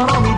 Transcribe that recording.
啊。